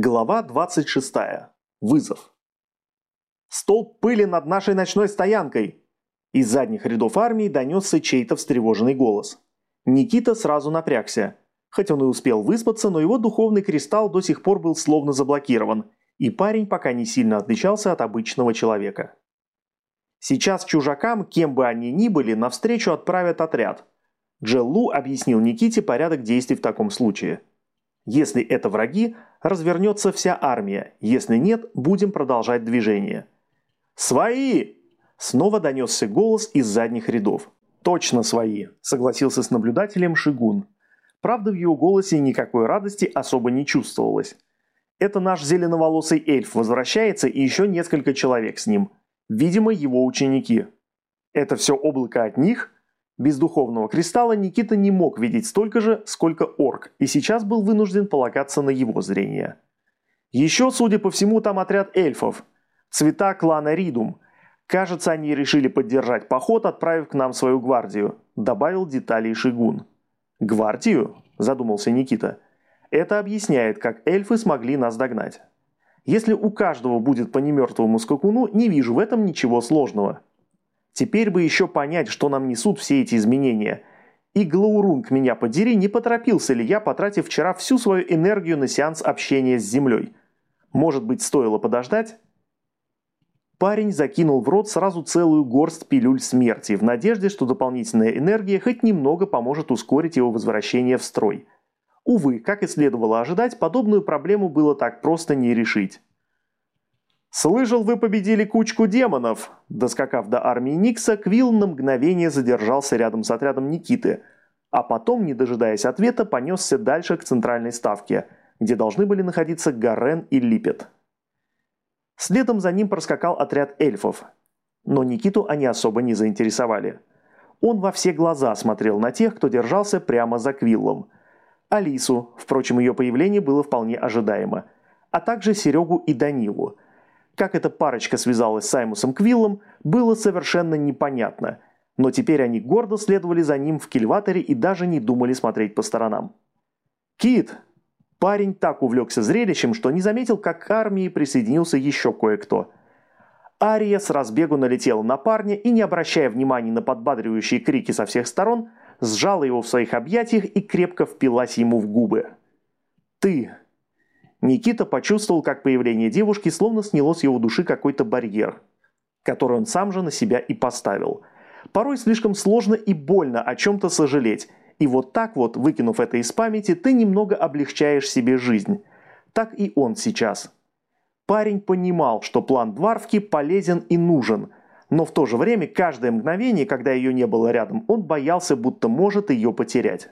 Глава 26. Вызов. «Столб пыли над нашей ночной стоянкой!» Из задних рядов армии донесся чей-то встревоженный голос. Никита сразу напрягся. Хоть он и успел выспаться, но его духовный кристалл до сих пор был словно заблокирован, и парень пока не сильно отличался от обычного человека. Сейчас чужакам, кем бы они ни были, навстречу отправят отряд. Джеллу объяснил Никите порядок действий в таком случае – если это враги, развернется вся армия, если нет, будем продолжать движение. «Свои!» Снова донесся голос из задних рядов. «Точно свои!» – согласился с наблюдателем Шигун. Правда, в его голосе никакой радости особо не чувствовалось. Это наш зеленоволосый эльф возвращается и еще несколько человек с ним. Видимо, его ученики. Это все облако от них – без духовного кристалла Никита не мог видеть столько же, сколько орк, и сейчас был вынужден полагаться на его зрение. Еще, судя по всему, там отряд эльфов. Цвета клана Ридум. Кажется, они решили поддержать поход, отправив к нам свою гвардию, добавил деталей Шигун. «Гвардию?» – задумался Никита. «Это объясняет, как эльфы смогли нас догнать. Если у каждого будет по немертвому скакуну, не вижу в этом ничего сложного». Теперь бы еще понять, что нам несут все эти изменения. И Глаурунг, меня подери, не поторопился ли я, потратив вчера всю свою энергию на сеанс общения с Землей. Может быть, стоило подождать? Парень закинул в рот сразу целую горсть пилюль смерти, в надежде, что дополнительная энергия хоть немного поможет ускорить его возвращение в строй. Увы, как и следовало ожидать, подобную проблему было так просто не решить. «Слышал, вы победили кучку демонов!» Доскакав до армии Никса, Квилл на мгновение задержался рядом с отрядом Никиты, а потом, не дожидаясь ответа, понесся дальше к центральной ставке, где должны были находиться Гарен и Липет. Следом за ним проскакал отряд эльфов, но Никиту они особо не заинтересовали. Он во все глаза смотрел на тех, кто держался прямо за Квиллом. Алису, впрочем, ее появление было вполне ожидаемо, а также Серегу и Данилу – как эта парочка связалась с Саймусом Квиллом, было совершенно непонятно, но теперь они гордо следовали за ним в кильваторе и даже не думали смотреть по сторонам. «Кит!» Парень так увлекся зрелищем, что не заметил, как к армии присоединился еще кое-кто. Ария с разбегу налетела на парня и, не обращая внимания на подбадривающие крики со всех сторон, сжала его в своих объятиях и крепко впилась ему в губы. «Ты!» Никита почувствовал, как появление девушки словно сняло с его души какой-то барьер, который он сам же на себя и поставил. Порой слишком сложно и больно о чем-то сожалеть, и вот так вот, выкинув это из памяти, ты немного облегчаешь себе жизнь. Так и он сейчас. Парень понимал, что план Дварвки полезен и нужен, но в то же время каждое мгновение, когда ее не было рядом, он боялся, будто может ее потерять.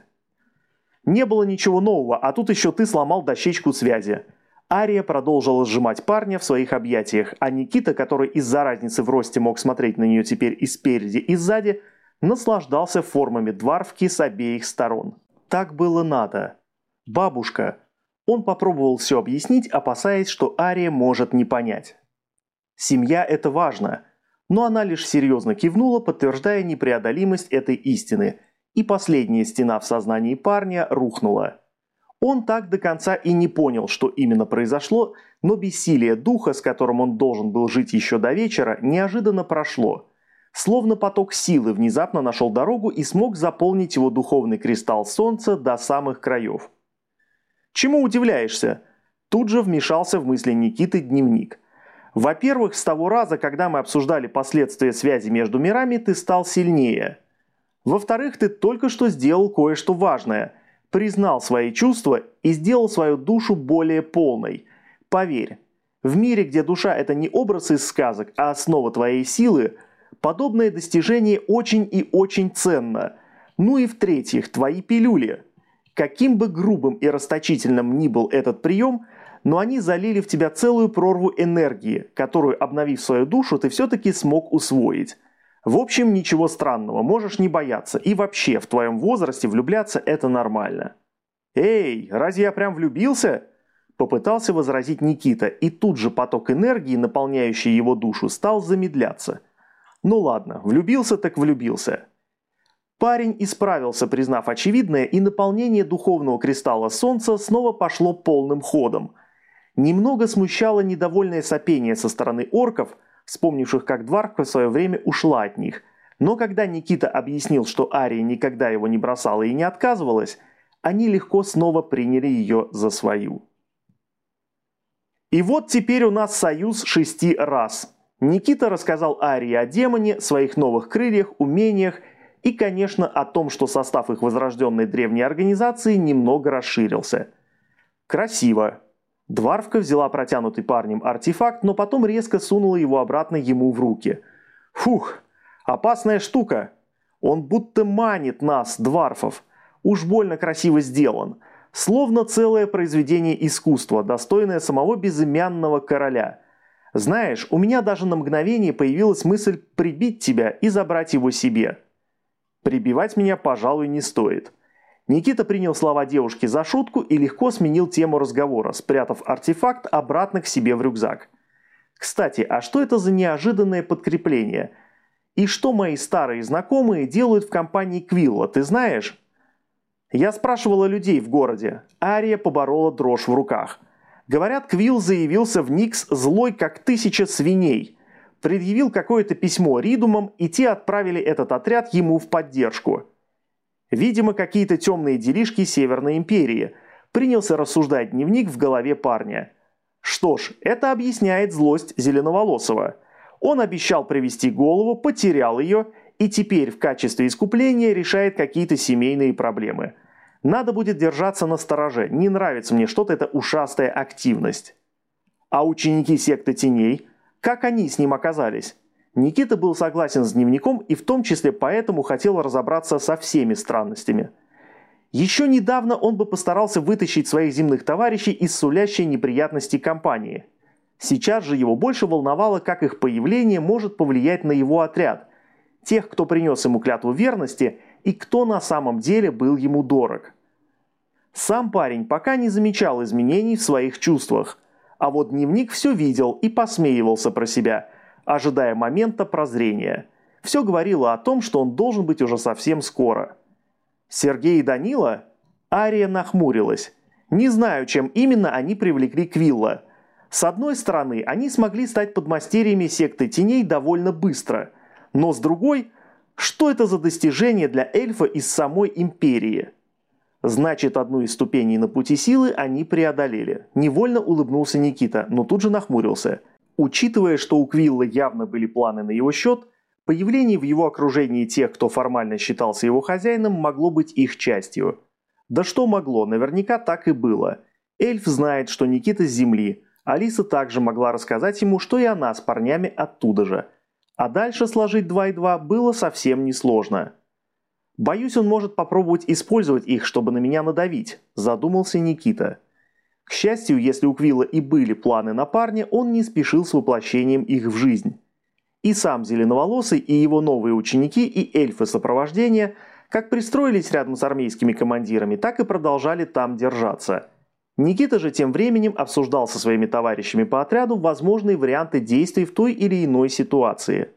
Не было ничего нового, а тут еще ты сломал дощечку связи. Ария продолжила сжимать парня в своих объятиях, а Никита, который из-за разницы в росте мог смотреть на нее теперь и спереди, и сзади, наслаждался формами дворфки с обеих сторон. Так было надо. Бабушка. Он попробовал все объяснить, опасаясь, что Ария может не понять. Семья – это важно. Но она лишь серьезно кивнула, подтверждая непреодолимость этой истины – и последняя стена в сознании парня рухнула. Он так до конца и не понял, что именно произошло, но бессилие духа, с которым он должен был жить еще до вечера, неожиданно прошло. Словно поток силы внезапно нашел дорогу и смог заполнить его духовный кристалл солнца до самых краев. «Чему удивляешься?» Тут же вмешался в мысли Никиты дневник. «Во-первых, с того раза, когда мы обсуждали последствия связи между мирами, ты стал сильнее». Во-вторых, ты только что сделал кое-что важное. Признал свои чувства и сделал свою душу более полной. Поверь, в мире, где душа – это не образ из сказок, а основа твоей силы, подобное достижение очень и очень ценно. Ну и в-третьих, твои пилюли. Каким бы грубым и расточительным ни был этот прием, но они залили в тебя целую прорву энергии, которую, обновив свою душу, ты все-таки смог усвоить. В общем, ничего странного, можешь не бояться. И вообще, в твоем возрасте влюбляться это нормально. «Эй, разве я прям влюбился?» Попытался возразить Никита, и тут же поток энергии, наполняющий его душу, стал замедляться. Ну ладно, влюбился так влюбился. Парень исправился, признав очевидное, и наполнение духовного кристалла солнца снова пошло полным ходом. Немного смущало недовольное сопение со стороны орков, вспомнивших, как Дварка в свое время ушла от них. Но когда Никита объяснил, что Ария никогда его не бросала и не отказывалась, они легко снова приняли ее за свою. И вот теперь у нас союз шести раз. Никита рассказал Арии о демоне, своих новых крыльях, умениях и, конечно, о том, что состав их возрожденной древней организации немного расширился. Красиво. Дварвка взяла протянутый парнем артефакт, но потом резко сунула его обратно ему в руки. Фух, опасная штука. Он будто манит нас, дварфов. Уж больно красиво сделан. Словно целое произведение искусства, достойное самого безымянного короля. Знаешь, у меня даже на мгновение появилась мысль прибить тебя и забрать его себе. Прибивать меня, пожалуй, не стоит. Никита принял слова девушки за шутку и легко сменил тему разговора, спрятав артефакт обратно к себе в рюкзак. Кстати, а что это за неожиданное подкрепление? И что мои старые знакомые делают в компании Квилла, ты знаешь? Я спрашивала людей в городе. Ария поборола дрожь в руках. Говорят, Квилл заявился в Никс злой, как тысяча свиней. Предъявил какое-то письмо Ридумам, и те отправили этот отряд ему в поддержку. Видимо, какие-то темные делишки Северной Империи. Принялся рассуждать дневник в голове парня. Что ж, это объясняет злость Зеленоволосого. Он обещал привести голову, потерял ее и теперь в качестве искупления решает какие-то семейные проблемы. Надо будет держаться на стороже, не нравится мне что-то эта ушастая активность. А ученики секты теней, как они с ним оказались? Никита был согласен с дневником и в том числе поэтому хотел разобраться со всеми странностями. Еще недавно он бы постарался вытащить своих земных товарищей из сулящей неприятностей компании. Сейчас же его больше волновало, как их появление может повлиять на его отряд, тех, кто принес ему клятву верности и кто на самом деле был ему дорог. Сам парень пока не замечал изменений в своих чувствах, а вот дневник все видел и посмеивался про себя, ожидая момента прозрения. Все говорило о том, что он должен быть уже совсем скоро. Сергей и Данила? Ария нахмурилась. Не знаю, чем именно они привлекли Квилла. С одной стороны, они смогли стать подмастерьями секты теней довольно быстро – но с другой, что это за достижение для эльфа из самой империи? Значит, одну из ступеней на пути силы они преодолели. Невольно улыбнулся Никита, но тут же нахмурился. Учитывая, что у Квилла явно были планы на его счет, появление в его окружении тех, кто формально считался его хозяином, могло быть их частью. Да что могло, наверняка так и было. Эльф знает, что Никита с земли. Алиса также могла рассказать ему, что и она с парнями оттуда же – а дальше сложить 2 и 2 было совсем несложно. «Боюсь, он может попробовать использовать их, чтобы на меня надавить», – задумался Никита. К счастью, если у Квилла и были планы на парня, он не спешил с воплощением их в жизнь. И сам Зеленоволосый, и его новые ученики, и эльфы сопровождения как пристроились рядом с армейскими командирами, так и продолжали там держаться – Никита же тем временем обсуждал со своими товарищами по отряду возможные варианты действий в той или иной ситуации.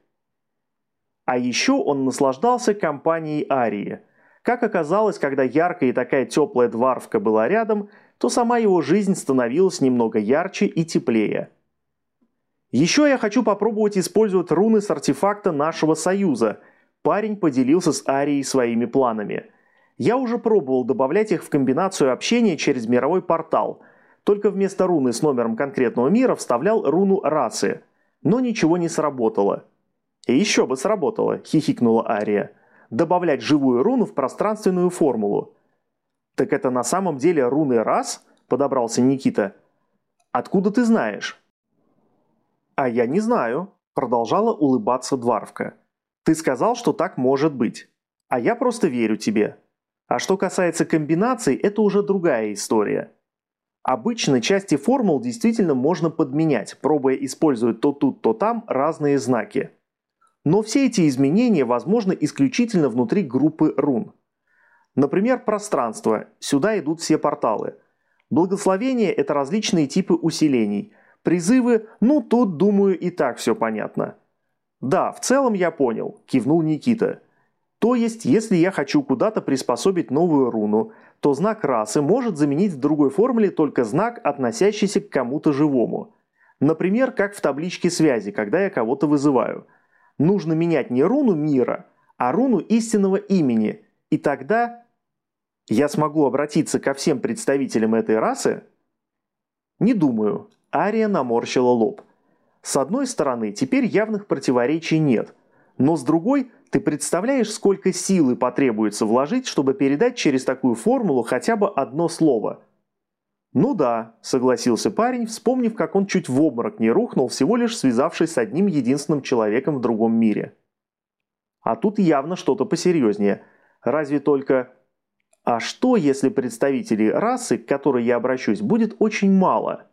А еще он наслаждался компанией Арии. Как оказалось, когда яркая и такая теплая дварвка была рядом, то сама его жизнь становилась немного ярче и теплее. Еще я хочу попробовать использовать руны с артефакта нашего союза. Парень поделился с Арией своими планами – я уже пробовал добавлять их в комбинацию общения через мировой портал, только вместо руны с номером конкретного мира вставлял руну расы, но ничего не сработало. «И еще бы сработало», – хихикнула Ария. «Добавлять живую руну в пространственную формулу». «Так это на самом деле руны рас?» – подобрался Никита. «Откуда ты знаешь?» «А я не знаю», – продолжала улыбаться Дварвка. «Ты сказал, что так может быть. А я просто верю тебе. А что касается комбинаций, это уже другая история. Обычно части формул действительно можно подменять, пробуя использовать то тут, то там разные знаки. Но все эти изменения возможны исключительно внутри группы рун. Например, пространство. Сюда идут все порталы. Благословение – это различные типы усилений. Призывы – ну тут, думаю, и так все понятно. «Да, в целом я понял», – кивнул Никита. То есть, если я хочу куда-то приспособить новую руну, то знак расы может заменить в другой формуле только знак, относящийся к кому-то живому. Например, как в табличке связи, когда я кого-то вызываю. Нужно менять не руну мира, а руну истинного имени, и тогда я смогу обратиться ко всем представителям этой расы? Не думаю. Ария наморщила лоб. С одной стороны, теперь явных противоречий нет, но с другой, ты представляешь, сколько силы потребуется вложить, чтобы передать через такую формулу хотя бы одно слово? Ну да, согласился парень, вспомнив, как он чуть в обморок не рухнул, всего лишь связавшись с одним единственным человеком в другом мире. А тут явно что-то посерьезнее. Разве только... А что, если представителей расы, к которой я обращусь, будет очень мало?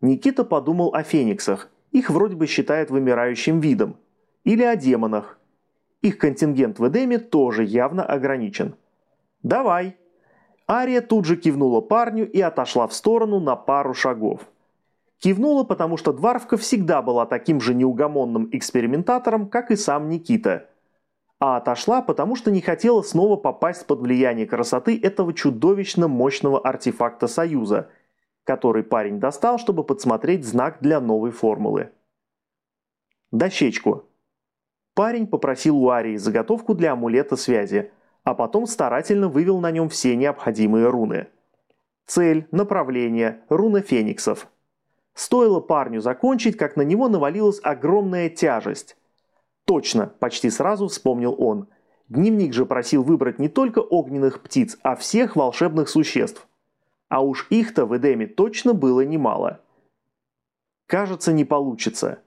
Никита подумал о фениксах. Их вроде бы считают вымирающим видом. Или о демонах. Их контингент в Эдеме тоже явно ограничен. «Давай!» Ария тут же кивнула парню и отошла в сторону на пару шагов. Кивнула, потому что Дварвка всегда была таким же неугомонным экспериментатором, как и сам Никита – а отошла, потому что не хотела снова попасть под влияние красоты этого чудовищно мощного артефакта Союза, который парень достал, чтобы подсмотреть знак для новой формулы. Дощечку. Парень попросил у Арии заготовку для амулета связи, а потом старательно вывел на нем все необходимые руны. Цель, направление, руна фениксов. Стоило парню закончить, как на него навалилась огромная тяжесть – Точно, почти сразу вспомнил он. Дневник же просил выбрать не только огненных птиц, а всех волшебных существ. А уж их-то в Эдеме точно было немало. Кажется, не получится.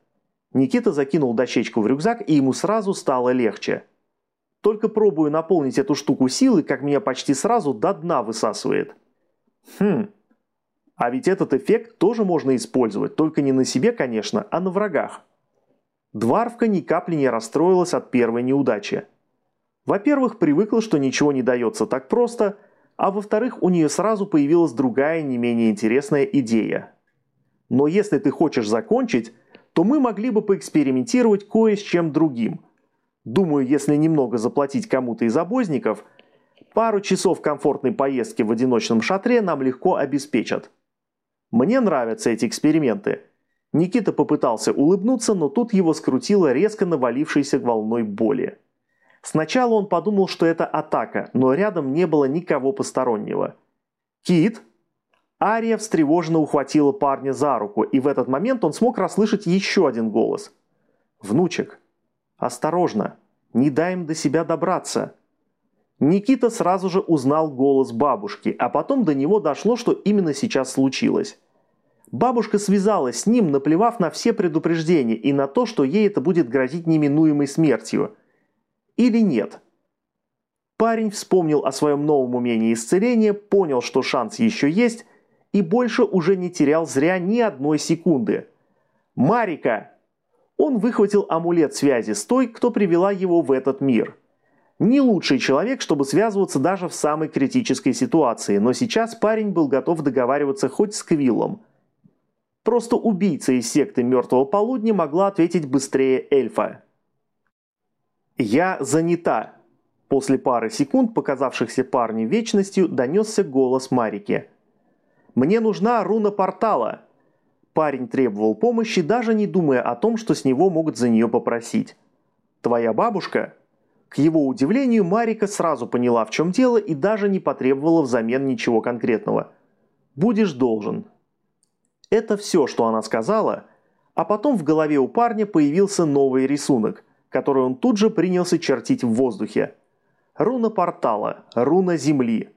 Никита закинул дощечку в рюкзак, и ему сразу стало легче. Только пробую наполнить эту штуку силой, как меня почти сразу до дна высасывает. Хм. А ведь этот эффект тоже можно использовать, только не на себе, конечно, а на врагах. Дварвка ни капли не расстроилась от первой неудачи. Во-первых, привыкла, что ничего не дается так просто, а во-вторых, у нее сразу появилась другая, не менее интересная идея. Но если ты хочешь закончить, то мы могли бы поэкспериментировать кое с чем другим. Думаю, если немного заплатить кому-то из обозников, пару часов комфортной поездки в одиночном шатре нам легко обеспечат. Мне нравятся эти эксперименты – Никита попытался улыбнуться, но тут его скрутило резко навалившейся волной боли. Сначала он подумал, что это атака, но рядом не было никого постороннего. «Кит?» Ария встревоженно ухватила парня за руку, и в этот момент он смог расслышать еще один голос. «Внучек, осторожно, не дай им до себя добраться». Никита сразу же узнал голос бабушки, а потом до него дошло, что именно сейчас случилось. Бабушка связалась с ним, наплевав на все предупреждения и на то, что ей это будет грозить неминуемой смертью. Или нет? Парень вспомнил о своем новом умении исцеления, понял, что шанс еще есть, и больше уже не терял зря ни одной секунды. «Марика!» Он выхватил амулет связи с той, кто привела его в этот мир. Не лучший человек, чтобы связываться даже в самой критической ситуации, но сейчас парень был готов договариваться хоть с Квиллом – Просто убийца из секты Мертвого Полудня могла ответить быстрее эльфа. «Я занята», После пары секунд, показавшихся парню вечностью, донесся голос Марики. «Мне нужна руна портала!» Парень требовал помощи, даже не думая о том, что с него могут за нее попросить. «Твоя бабушка?» К его удивлению, Марика сразу поняла, в чем дело, и даже не потребовала взамен ничего конкретного. «Будешь должен», это все, что она сказала, а потом в голове у парня появился новый рисунок, который он тут же принялся чертить в воздухе. Руна портала, руна земли.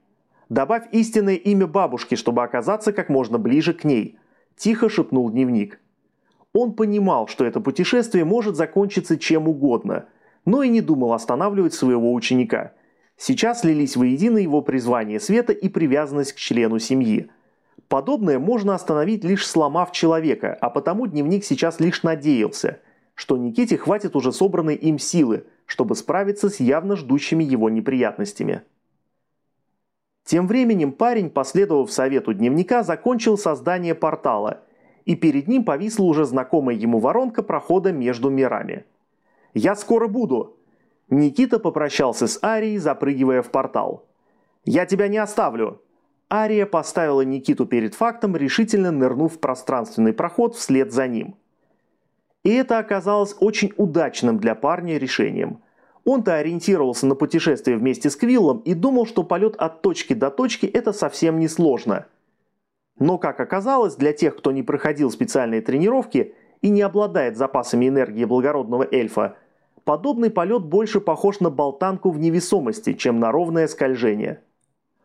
Добавь истинное имя бабушки, чтобы оказаться как можно ближе к ней, тихо шепнул дневник. Он понимал, что это путешествие может закончиться чем угодно, но и не думал останавливать своего ученика. Сейчас лились воедино его призвание света и привязанность к члену семьи – Подобное можно остановить лишь сломав человека, а потому дневник сейчас лишь надеялся, что Никите хватит уже собранной им силы, чтобы справиться с явно ждущими его неприятностями. Тем временем парень, последовав совету дневника, закончил создание портала, и перед ним повисла уже знакомая ему воронка прохода между мирами. «Я скоро буду!» Никита попрощался с Арией, запрыгивая в портал. «Я тебя не оставлю!» Ария поставила Никиту перед фактом, решительно нырнув в пространственный проход вслед за ним. И это оказалось очень удачным для парня решением. Он-то ориентировался на путешествие вместе с Квиллом и думал, что полет от точки до точки – это совсем не сложно. Но, как оказалось, для тех, кто не проходил специальные тренировки и не обладает запасами энергии благородного эльфа, подобный полет больше похож на болтанку в невесомости, чем на ровное скольжение.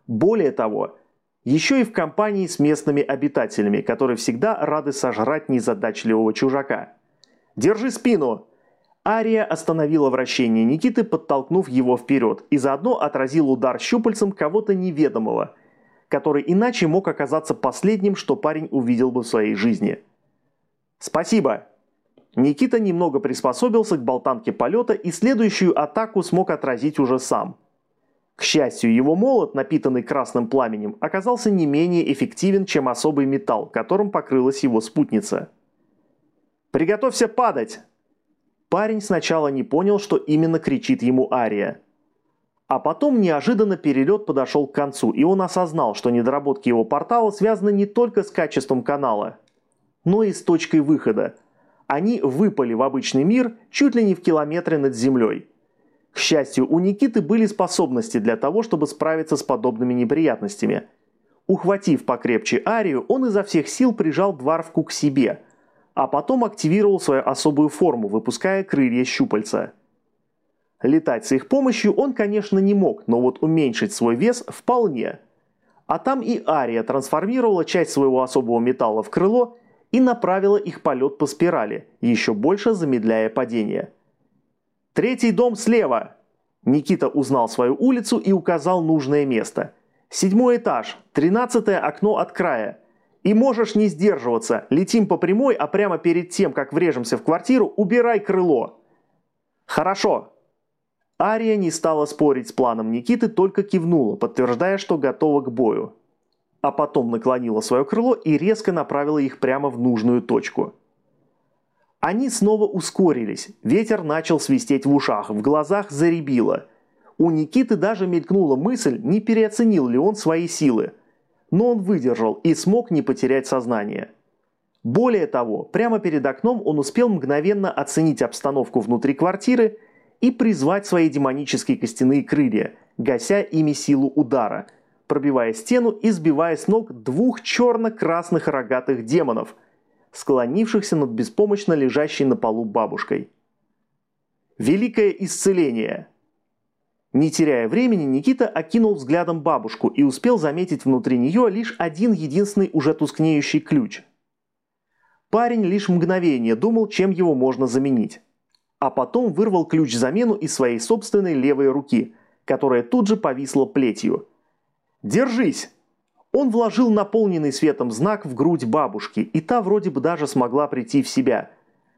Более того, еще и в компании с местными обитателями, которые всегда рады сожрать незадачливого чужака. «Держи спину!» Ария остановила вращение Никиты, подтолкнув его вперед, и заодно отразил удар щупальцем кого-то неведомого, который иначе мог оказаться последним, что парень увидел бы в своей жизни. «Спасибо!» Никита немного приспособился к болтанке полета и следующую атаку смог отразить уже сам – к счастью, его молот, напитанный красным пламенем, оказался не менее эффективен, чем особый металл, которым покрылась его спутница. «Приготовься падать!» Парень сначала не понял, что именно кричит ему Ария. А потом неожиданно перелет подошел к концу, и он осознал, что недоработки его портала связаны не только с качеством канала, но и с точкой выхода. Они выпали в обычный мир чуть ли не в километре над землей – к счастью, у Никиты были способности для того, чтобы справиться с подобными неприятностями. Ухватив покрепче Арию, он изо всех сил прижал Дварвку к себе, а потом активировал свою особую форму, выпуская крылья щупальца. Летать с их помощью он, конечно, не мог, но вот уменьшить свой вес вполне. А там и Ария трансформировала часть своего особого металла в крыло и направила их полет по спирали, еще больше замедляя падение. «Третий дом слева!» Никита узнал свою улицу и указал нужное место. «Седьмой этаж, тринадцатое окно от края. И можешь не сдерживаться, летим по прямой, а прямо перед тем, как врежемся в квартиру, убирай крыло!» «Хорошо!» Ария не стала спорить с планом Никиты, только кивнула, подтверждая, что готова к бою. А потом наклонила свое крыло и резко направила их прямо в нужную точку – они снова ускорились, ветер начал свистеть в ушах, в глазах заребило. У Никиты даже мелькнула мысль, не переоценил ли он свои силы. Но он выдержал и смог не потерять сознание. Более того, прямо перед окном он успел мгновенно оценить обстановку внутри квартиры и призвать свои демонические костяные крылья, гася ими силу удара, пробивая стену и сбивая с ног двух черно-красных рогатых демонов – склонившихся над беспомощно лежащей на полу бабушкой. Великое исцеление! Не теряя времени, Никита окинул взглядом бабушку и успел заметить внутри нее лишь один единственный уже тускнеющий ключ. Парень лишь мгновение думал, чем его можно заменить. А потом вырвал ключ-замену из своей собственной левой руки, которая тут же повисла плетью. «Держись!» Он вложил наполненный светом знак в грудь бабушки, и та вроде бы даже смогла прийти в себя,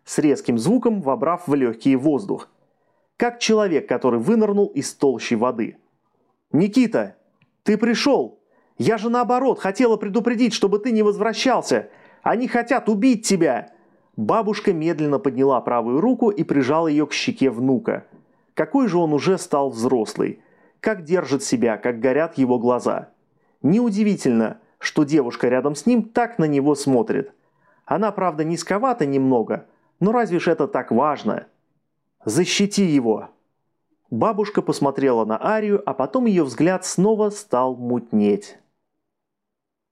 с резким звуком вобрав в легкий воздух. Как человек, который вынырнул из толщи воды. «Никита, ты пришел! Я же наоборот хотела предупредить, чтобы ты не возвращался! Они хотят убить тебя!» Бабушка медленно подняла правую руку и прижала ее к щеке внука. Какой же он уже стал взрослый. Как держит себя, как горят его глаза. Неудивительно, что девушка рядом с ним так на него смотрит. Она, правда, низковата немного, но разве ж это так важно? Защити его!» Бабушка посмотрела на Арию, а потом ее взгляд снова стал мутнеть.